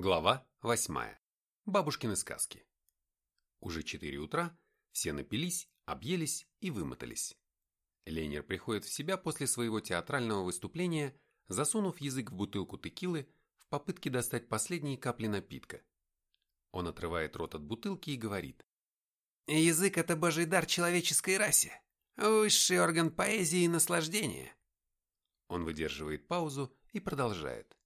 Глава 8. Бабушкины сказки. Уже 4 утра, все напились, объелись и вымотались. Лейнер приходит в себя после своего театрального выступления, засунув язык в бутылку текилы в попытке достать последние капли напитка. Он отрывает рот от бутылки и говорит. «Язык – это божий дар человеческой расе, высший орган поэзии и наслаждения». Он выдерживает паузу и продолжает.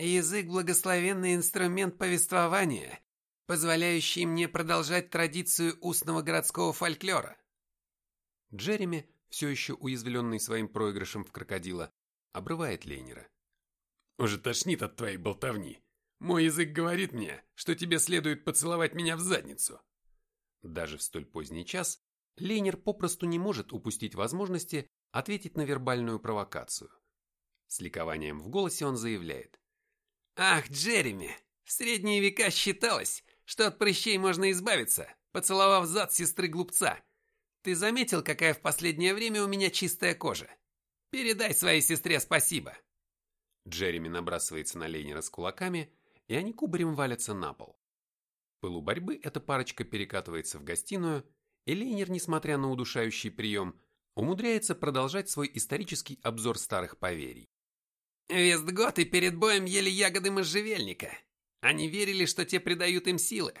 Язык – благословенный инструмент повествования, позволяющий мне продолжать традицию устного городского фольклора. Джереми, все еще уязвленный своим проигрышем в крокодила, обрывает Лейнера. «Уже тошнит от твоей болтовни. Мой язык говорит мне, что тебе следует поцеловать меня в задницу». Даже в столь поздний час Лейнер попросту не может упустить возможности ответить на вербальную провокацию. С ликованием в голосе он заявляет. Ах, Джереми, в средние века считалось, что от прыщей можно избавиться, поцеловав зад сестры глупца. Ты заметил, какая в последнее время у меня чистая кожа? Передай своей сестре спасибо. Джереми набрасывается на Лейнера с кулаками, и они кубарем валятся на пол. В пылу борьбы эта парочка перекатывается в гостиную, и Лейнер, несмотря на удушающий прием, умудряется продолжать свой исторический обзор старых поверий. Вестготы перед боем ели ягоды можжевельника. Они верили, что те придают им силы.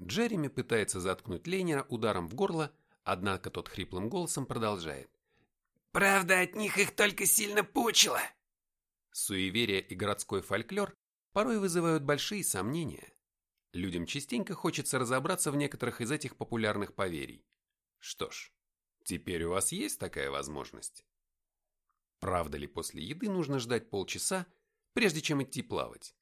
Джереми пытается заткнуть Лейнера ударом в горло, однако тот хриплым голосом продолжает. «Правда, от них их только сильно пучило!» Суеверие и городской фольклор порой вызывают большие сомнения. Людям частенько хочется разобраться в некоторых из этих популярных поверий. Что ж, теперь у вас есть такая возможность. Правда ли после еды нужно ждать полчаса, прежде чем идти плавать?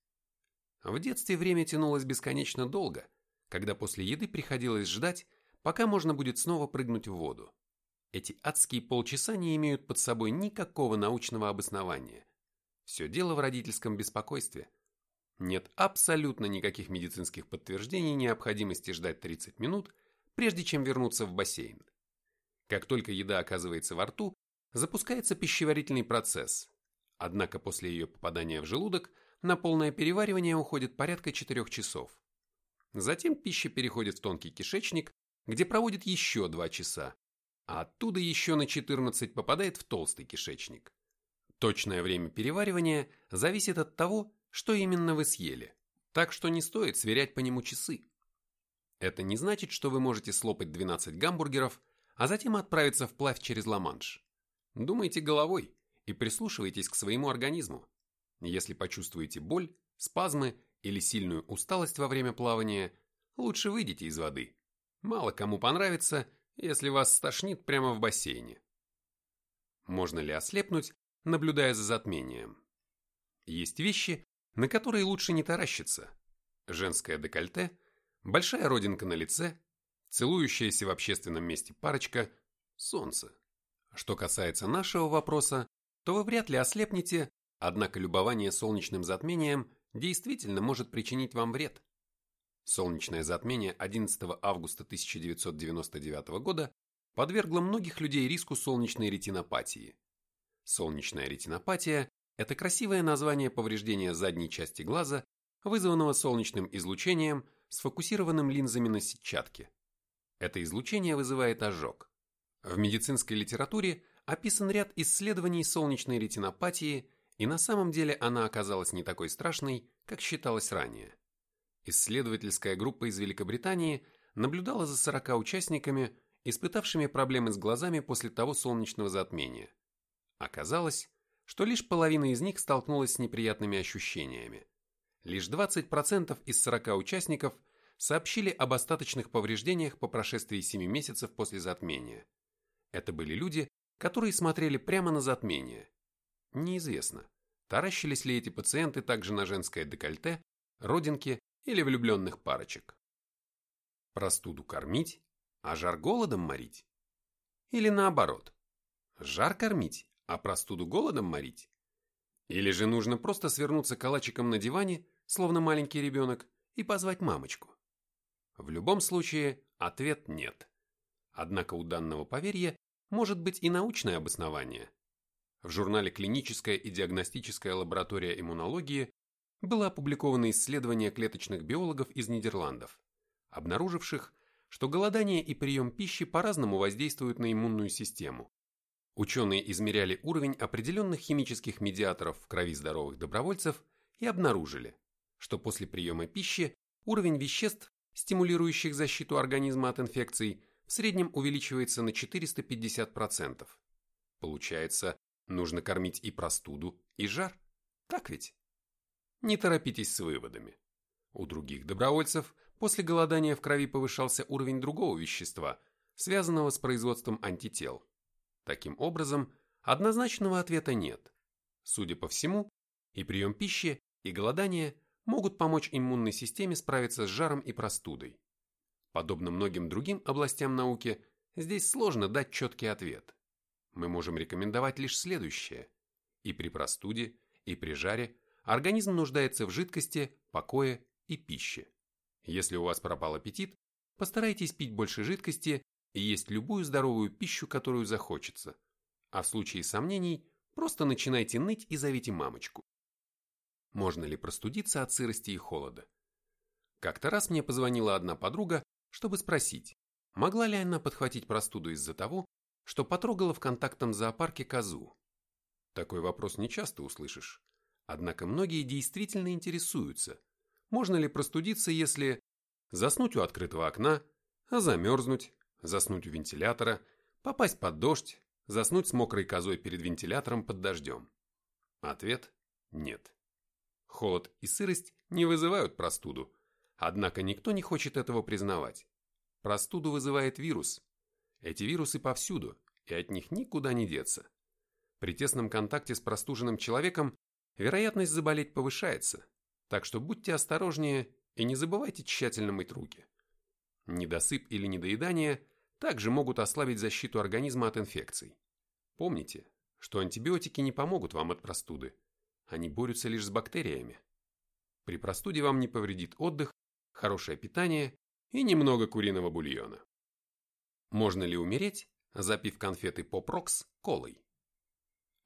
В детстве время тянулось бесконечно долго, когда после еды приходилось ждать, пока можно будет снова прыгнуть в воду. Эти адские полчаса не имеют под собой никакого научного обоснования. Все дело в родительском беспокойстве. Нет абсолютно никаких медицинских подтверждений необходимости ждать 30 минут, прежде чем вернуться в бассейн. Как только еда оказывается во рту, запускается пищеварительный процесс. Однако после ее попадания в желудок на полное переваривание уходит порядка 4 часов. Затем пища переходит в тонкий кишечник, где проводит еще 2 часа, а оттуда еще на 14 попадает в толстый кишечник. Точное время переваривания зависит от того, что именно вы съели, так что не стоит сверять по нему часы. Это не значит, что вы можете слопать 12 гамбургеров, а затем отправиться вплавь через Ла-Манш. Думайте головой и прислушивайтесь к своему организму. Если почувствуете боль, спазмы или сильную усталость во время плавания, лучше выйдите из воды. Мало кому понравится, если вас стошнит прямо в бассейне. Можно ли ослепнуть, наблюдая за затмением? Есть вещи, на которые лучше не таращиться. Женское декольте, большая родинка на лице, целующаяся в общественном месте парочка, солнце. Что касается нашего вопроса, то вы вряд ли ослепнете, однако любование солнечным затмением действительно может причинить вам вред. Солнечное затмение 11 августа 1999 года подвергло многих людей риску солнечной ретинопатии. Солнечная ретинопатия – это красивое название повреждения задней части глаза, вызванного солнечным излучением, сфокусированным линзами на сетчатке. Это излучение вызывает ожог. В медицинской литературе описан ряд исследований солнечной ретинопатии, и на самом деле она оказалась не такой страшной, как считалось ранее. Исследовательская группа из Великобритании наблюдала за 40 участниками, испытавшими проблемы с глазами после того солнечного затмения. Оказалось, что лишь половина из них столкнулась с неприятными ощущениями. Лишь 20% из 40 участников сообщили об остаточных повреждениях по прошествии 7 месяцев после затмения. Это были люди, которые смотрели прямо на затмение. Неизвестно, таращились ли эти пациенты также на женское декольте, родинки или влюбленных парочек. Простуду кормить, а жар голодом морить? Или наоборот, жар кормить, а простуду голодом морить? Или же нужно просто свернуться калачиком на диване, словно маленький ребенок, и позвать мамочку? В любом случае, ответ нет. Однако у данного поверья может быть и научное обоснование. В журнале «Клиническая и диагностическая лаборатория иммунологии» было опубликовано исследование клеточных биологов из Нидерландов, обнаруживших, что голодание и прием пищи по-разному воздействуют на иммунную систему. Ученые измеряли уровень определенных химических медиаторов в крови здоровых добровольцев и обнаружили, что после приема пищи уровень веществ, стимулирующих защиту организма от инфекций, в среднем увеличивается на 450%. Получается, нужно кормить и простуду, и жар. Так ведь? Не торопитесь с выводами. У других добровольцев после голодания в крови повышался уровень другого вещества, связанного с производством антител. Таким образом, однозначного ответа нет. Судя по всему, и прием пищи, и голодание могут помочь иммунной системе справиться с жаром и простудой. Подобно многим другим областям науки, здесь сложно дать четкий ответ. Мы можем рекомендовать лишь следующее. И при простуде, и при жаре организм нуждается в жидкости, покое и пище. Если у вас пропал аппетит, постарайтесь пить больше жидкости и есть любую здоровую пищу, которую захочется. А в случае сомнений, просто начинайте ныть и зовите мамочку. Можно ли простудиться от сырости и холода? Как-то раз мне позвонила одна подруга, чтобы спросить, могла ли она подхватить простуду из-за того, что потрогала в контактном зоопарке козу. Такой вопрос не часто услышишь. Однако многие действительно интересуются, можно ли простудиться, если заснуть у открытого окна, а замерзнуть, заснуть у вентилятора, попасть под дождь, заснуть с мокрой козой перед вентилятором под дождем? Ответ – нет. Холод и сырость не вызывают простуду, однако никто не хочет этого признавать. Простуду вызывает вирус. Эти вирусы повсюду, и от них никуда не деться. При тесном контакте с простуженным человеком вероятность заболеть повышается, так что будьте осторожнее и не забывайте тщательно мыть руки. Недосып или недоедание также могут ослабить защиту организма от инфекций. Помните, что антибиотики не помогут вам от простуды. Они борются лишь с бактериями. При простуде вам не повредит отдых, хорошее питание и немного куриного бульона. Можно ли умереть, запив конфеты Pop Rocks колой?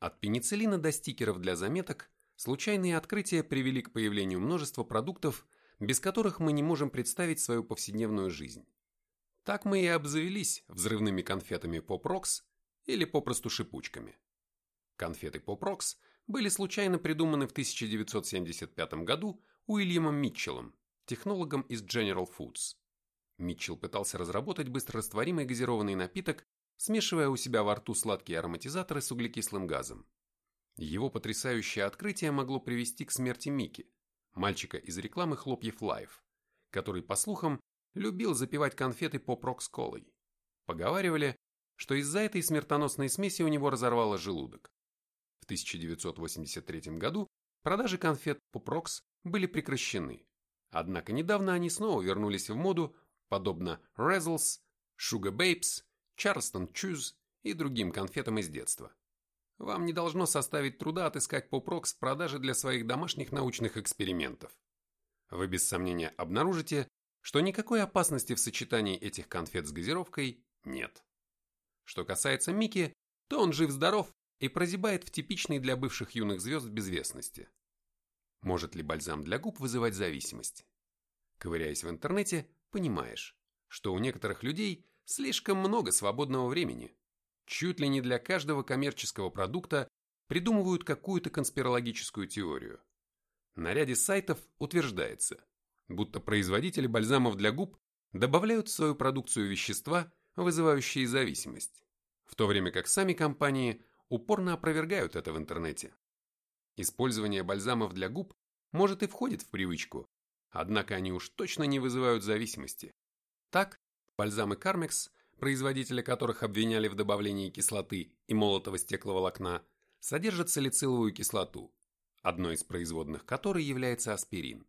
От пенициллина до стикеров для заметок случайные открытия привели к появлению множества продуктов, без которых мы не можем представить свою повседневную жизнь. Так мы и обзавелись взрывными конфетами Rocks или попросту шипучками. Конфеты Rocks были случайно придуманы в 1975 году Уильямом Митчеллом, технологом из General Foods. Митчелл пытался разработать быстрорастворимый газированный напиток, смешивая у себя во рту сладкие ароматизаторы с углекислым газом. Его потрясающее открытие могло привести к смерти Мики, мальчика из рекламы хлопьев Life, который, по слухам, любил запивать конфеты поп-рок с колой. Поговаривали, что из-за этой смертоносной смеси у него разорвало желудок. В 1983 году продажи конфет поп-рокс были прекращены, однако недавно они снова вернулись в моду, подобно Razzles, Sugar Babes, Charleston Chews и другим конфетам из детства. Вам не должно составить труда отыскать Попрокс в продаже для своих домашних научных экспериментов. Вы без сомнения обнаружите, что никакой опасности в сочетании этих конфет с газировкой нет. Что касается Мики, то он жив-здоров и прозябает в типичной для бывших юных звезд безвестности. Может ли бальзам для губ вызывать зависимость? Ковыряясь в интернете, понимаешь, что у некоторых людей слишком много свободного времени, чуть ли не для каждого коммерческого продукта придумывают какую-то конспирологическую теорию. На ряде сайтов утверждается, будто производители бальзамов для губ добавляют в свою продукцию вещества, вызывающие зависимость, в то время как сами компании упорно опровергают это в интернете. Использование бальзамов для губ может и входит в привычку, однако они уж точно не вызывают зависимости. Так, бальзамы Carmex производителя которых обвиняли в добавлении кислоты и молотого стекловолокна, содержат салициловую кислоту, одной из производных которой является аспирин.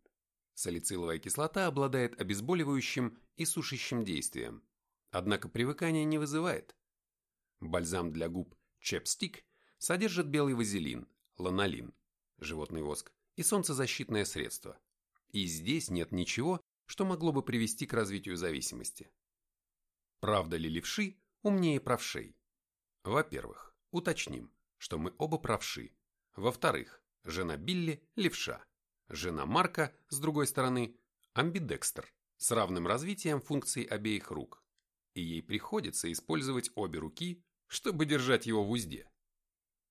Салициловая кислота обладает обезболивающим и сушащим действием, однако привыкания не вызывает. Бальзам для губ Чепстик содержит белый вазелин, ланолин, животный воск и солнцезащитное средство. И здесь нет ничего, что могло бы привести к развитию зависимости. Правда ли левши умнее правшей? Во-первых, уточним, что мы оба правши. Во-вторых, жена Билли – левша. Жена Марка, с другой стороны, амбидекстер, с равным развитием функций обеих рук, и ей приходится использовать обе руки, чтобы держать его в узде.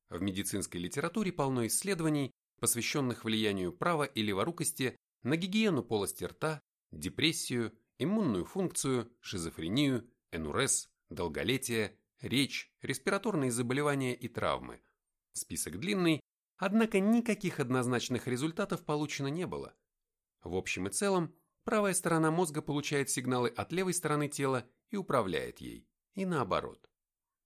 В медицинской литературе полно исследований, посвященных влиянию права и леворукости на гигиену полости рта, депрессию, иммунную функцию, шизофрению, энурез, долголетие, речь, респираторные заболевания и травмы. Список длинный, однако никаких однозначных результатов получено не было. В общем и целом, правая сторона мозга получает сигналы от левой стороны тела и управляет ей, и наоборот.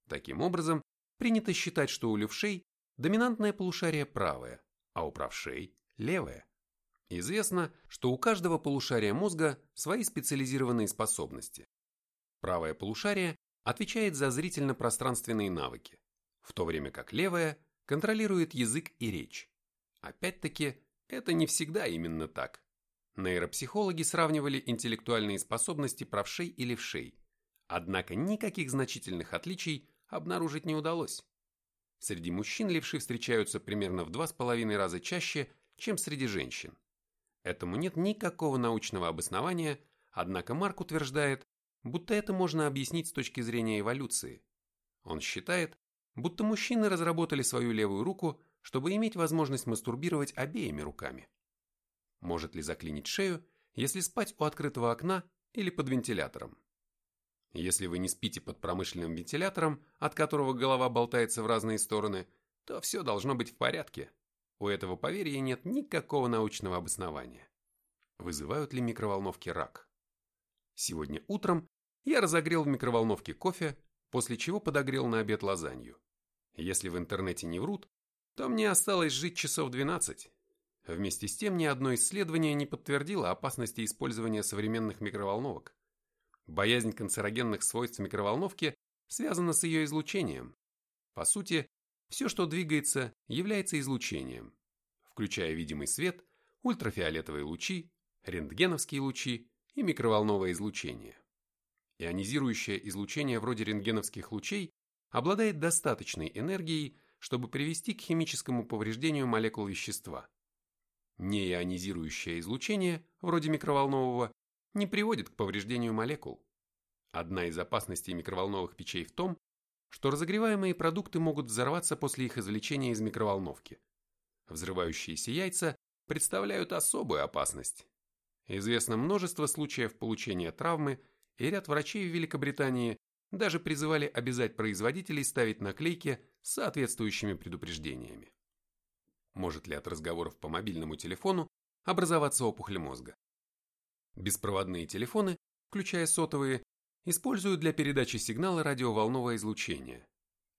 Таким образом, принято считать, что у левшей доминантное полушарие правое, а у правшей – левое. Известно, что у каждого полушария мозга свои специализированные способности. Правое полушарие отвечает за зрительно-пространственные навыки, в то время как левое контролирует язык и речь. Опять-таки, это не всегда именно так. Нейропсихологи сравнивали интеллектуальные способности правшей и левшей, однако никаких значительных отличий обнаружить не удалось. Среди мужчин левши встречаются примерно в два с половиной раза чаще, чем среди женщин. Этому нет никакого научного обоснования, однако Марк утверждает, будто это можно объяснить с точки зрения эволюции. Он считает, будто мужчины разработали свою левую руку, чтобы иметь возможность мастурбировать обеими руками. Может ли заклинить шею, если спать у открытого окна или под вентилятором? Если вы не спите под промышленным вентилятором, от которого голова болтается в разные стороны, то все должно быть в порядке. У этого поверья нет никакого научного обоснования. Вызывают ли микроволновки рак? Сегодня утром я разогрел в микроволновке кофе, после чего подогрел на обед лазанью. Если в интернете не врут, то мне осталось жить часов 12. Вместе с тем ни одно исследование не подтвердило опасности использования современных микроволновок. Боязнь канцерогенных свойств микроволновки связана с ее излучением. По сути, все, что двигается, является излучением, включая видимый свет, ультрафиолетовые лучи, рентгеновские лучи и микроволновое излучение. Ионизирующее излучение вроде рентгеновских лучей обладает достаточной энергией, чтобы привести к химическому повреждению молекул вещества. Неионизирующее излучение, вроде микроволнового, не приводит к повреждению молекул. Одна из опасностей микроволновых печей в том, что разогреваемые продукты могут взорваться после их извлечения из микроволновки. Взрывающиеся яйца представляют особую опасность. Известно множество случаев получения травмы, и ряд врачей в Великобритании даже призывали обязать производителей ставить наклейки с соответствующими предупреждениями. Может ли от разговоров по мобильному телефону образоваться опухоль мозга? Беспроводные телефоны, включая сотовые, используют для передачи сигнала радиоволновое излучение.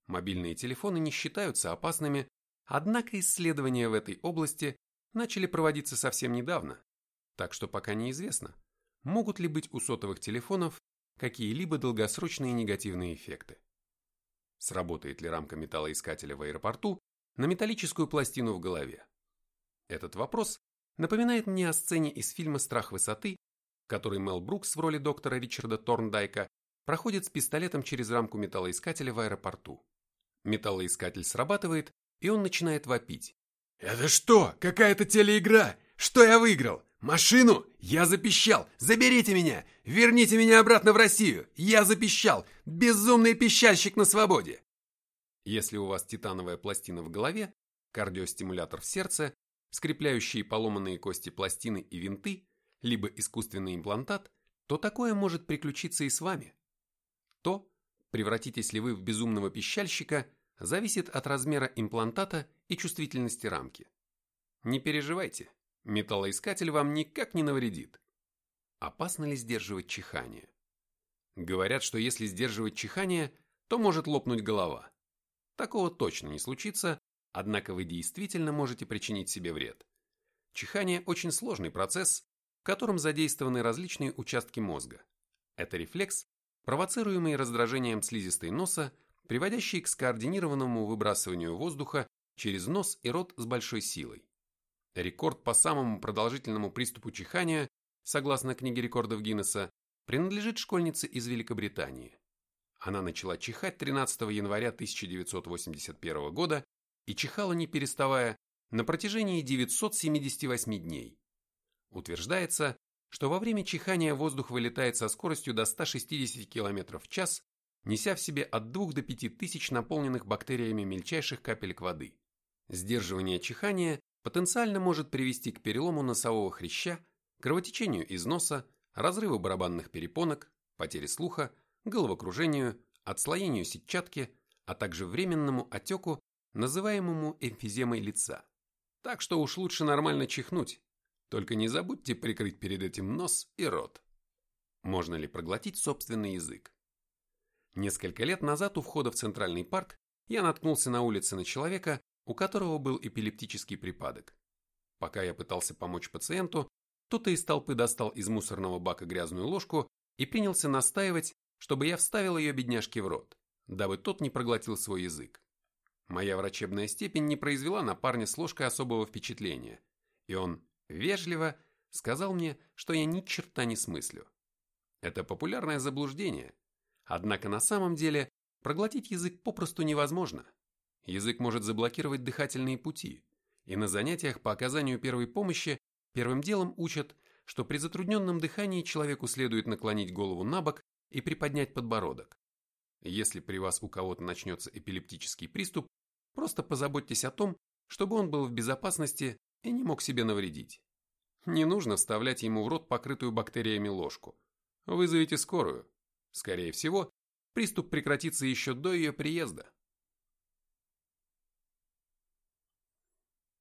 Мобильные телефоны не считаются опасными, однако исследования в этой области начали проводиться совсем недавно, так что пока неизвестно, могут ли быть у сотовых телефонов какие-либо долгосрочные негативные эффекты. Сработает ли рамка металлоискателя в аэропорту на металлическую пластину в голове? Этот вопрос напоминает мне о сцене из фильма «Страх высоты», в которой Мел Брукс в роли доктора Ричарда Торндайка проходит с пистолетом через рамку металлоискателя в аэропорту. Металлоискатель срабатывает, и он начинает вопить. «Это что? Какая-то телеигра? Что я выиграл? Машину? Я запищал! Заберите меня! Верните меня обратно в Россию! Я запищал! Безумный пищальщик на свободе!» Если у вас титановая пластина в голове, кардиостимулятор в сердце, скрепляющие поломанные кости пластины и винты, либо искусственный имплантат, то такое может приключиться и с вами. То, превратитесь ли вы в безумного пищальщика, зависит от размера имплантата и чувствительности рамки. Не переживайте, металлоискатель вам никак не навредит. Опасно ли сдерживать чихание? Говорят, что если сдерживать чихание, то может лопнуть голова. Такого точно не случится, однако вы действительно можете причинить себе вред. Чихание очень сложный процесс, котором задействованы различные участки мозга. Это рефлекс, провоцируемый раздражением слизистой носа, приводящий к скоординированному выбрасыванию воздуха через нос и рот с большой силой. Рекорд по самому продолжительному приступу чихания, согласно книге рекордов Гиннесса, принадлежит школьнице из Великобритании. Она начала чихать 13 января 1981 года и чихала не переставая, на протяжении 978 дней. Утверждается, что во время чихания воздух вылетает со скоростью до 160 км в час, неся в себе от 2 до 5 тысяч наполненных бактериями мельчайших капелек воды. Сдерживание чихания потенциально может привести к перелому носового хряща, кровотечению из носа, разрыву барабанных перепонок, потере слуха, головокружению, отслоению сетчатки, а также временному отеку, называемому эмфиземой лица. Так что уж лучше нормально чихнуть, только не забудьте прикрыть перед этим нос и рот. Можно ли проглотить собственный язык? Несколько лет назад у входа в Центральный парк я наткнулся на улице на человека, у которого был эпилептический припадок. Пока я пытался помочь пациенту, кто-то из толпы достал из мусорного бака грязную ложку и принялся настаивать, чтобы я вставил ее бедняжке в рот, дабы тот не проглотил свой язык. Моя врачебная степень не произвела на парня с ложкой особого впечатления, и он, вежливо, сказал мне, что я ни черта не смыслю. Это популярное заблуждение, однако на самом деле проглотить язык попросту невозможно. Язык может заблокировать дыхательные пути, и на занятиях по оказанию первой помощи первым делом учат, что при затрудненном дыхании человеку следует наклонить голову на бок и приподнять подбородок. Если при вас у кого-то начнется эпилептический приступ, просто позаботьтесь о том, чтобы он был в безопасности и не мог себе навредить. Не нужно вставлять ему в рот покрытую бактериями ложку. Вызовите скорую. Скорее всего, приступ прекратится еще до ее приезда.